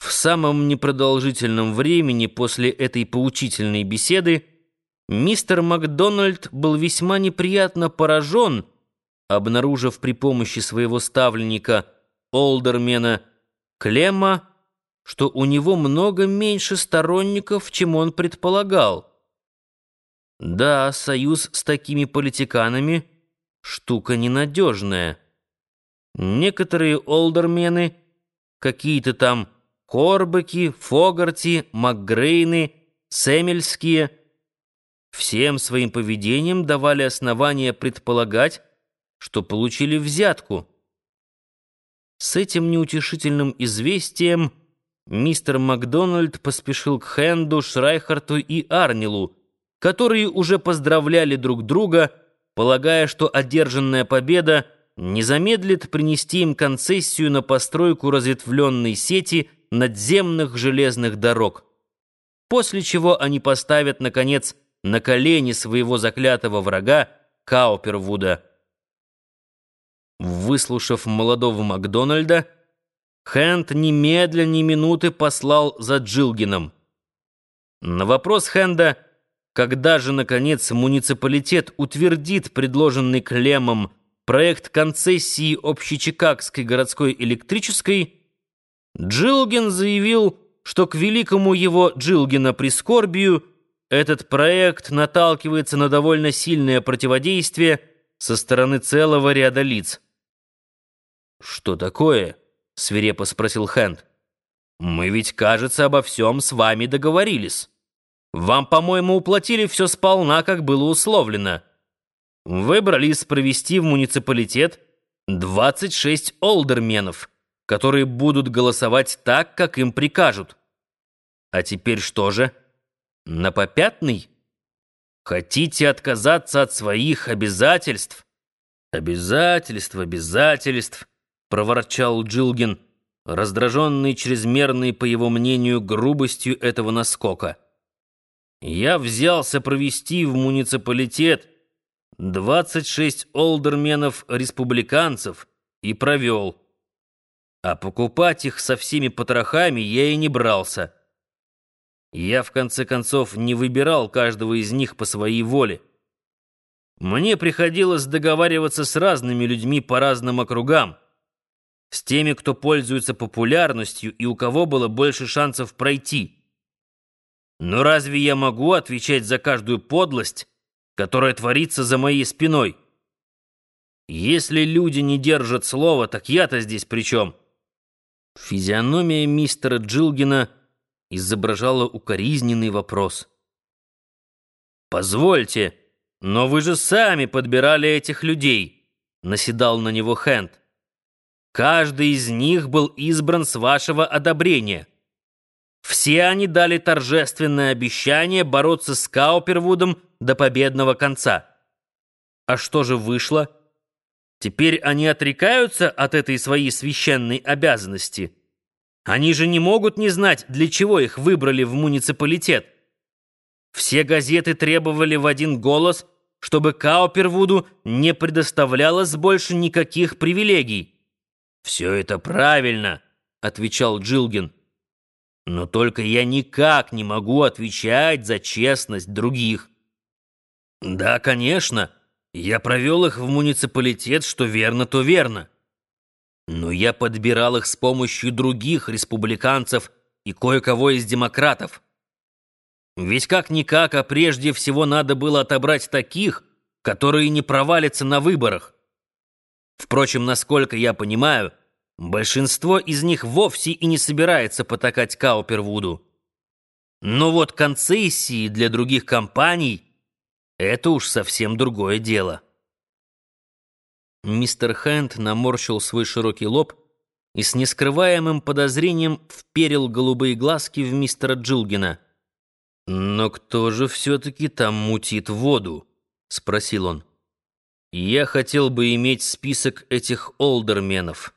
В самом непродолжительном времени после этой поучительной беседы мистер Макдональд был весьма неприятно поражен, обнаружив при помощи своего ставленника Олдермена Клемма, что у него много меньше сторонников, чем он предполагал. Да, союз с такими политиканами — штука ненадежная. Некоторые олдермены, какие-то там Корбаки, Фогарти, Макгрейны, Сэмельские всем своим поведением давали основания предполагать, что получили взятку. С этим неутешительным известием мистер Макдональд поспешил к Хенду, Шрайхарту и Арнилу, которые уже поздравляли друг друга, полагая, что одержанная победа не замедлит принести им концессию на постройку разветвленной сети – надземных железных дорог. После чего они поставят, наконец, на колени своего заклятого врага Каупервуда. Выслушав молодого Макдональда, Хэнд немедля ни минуты послал за Джилгином. На вопрос Хэнда, когда же, наконец, муниципалитет утвердит предложенный Клемом проект концессии общечикагской городской электрической, Джилгин заявил, что к великому его Джилгина прискорбию этот проект наталкивается на довольно сильное противодействие со стороны целого ряда лиц. «Что такое?» — свирепо спросил Хэнд. «Мы ведь, кажется, обо всем с вами договорились. Вам, по-моему, уплатили все сполна, как было условлено. Выбрались провести в муниципалитет 26 олдерменов» которые будут голосовать так, как им прикажут. А теперь что же? На попятный? Хотите отказаться от своих обязательств? Обязательств, обязательств, проворчал Джилгин, раздраженный чрезмерной, по его мнению, грубостью этого наскока. Я взялся провести в муниципалитет 26 олдерменов-республиканцев и провел. А покупать их со всеми потрохами я и не брался. Я, в конце концов, не выбирал каждого из них по своей воле. Мне приходилось договариваться с разными людьми по разным округам, с теми, кто пользуется популярностью и у кого было больше шансов пройти. Но разве я могу отвечать за каждую подлость, которая творится за моей спиной? Если люди не держат слова, так я-то здесь при чем? Физиономия мистера Джилгина изображала укоризненный вопрос. «Позвольте, но вы же сами подбирали этих людей», — наседал на него Хэнд. «Каждый из них был избран с вашего одобрения. Все они дали торжественное обещание бороться с Каупервудом до победного конца. А что же вышло?» Теперь они отрекаются от этой своей священной обязанности. Они же не могут не знать, для чего их выбрали в муниципалитет. Все газеты требовали в один голос, чтобы Каупервуду не предоставлялось больше никаких привилегий. «Все это правильно», — отвечал Джилгин. «Но только я никак не могу отвечать за честность других». «Да, конечно», я провел их в муниципалитет, что верно, то верно. Но я подбирал их с помощью других республиканцев и кое-кого из демократов. Ведь как-никак, а прежде всего надо было отобрать таких, которые не провалятся на выборах. Впрочем, насколько я понимаю, большинство из них вовсе и не собирается потакать Каупервуду. Но вот концессии для других компаний — это уж совсем другое дело. Мистер Хэнд наморщил свой широкий лоб и с нескрываемым подозрением вперил голубые глазки в мистера Джилгина. «Но кто же все-таки там мутит воду?» — спросил он. «Я хотел бы иметь список этих олдерменов».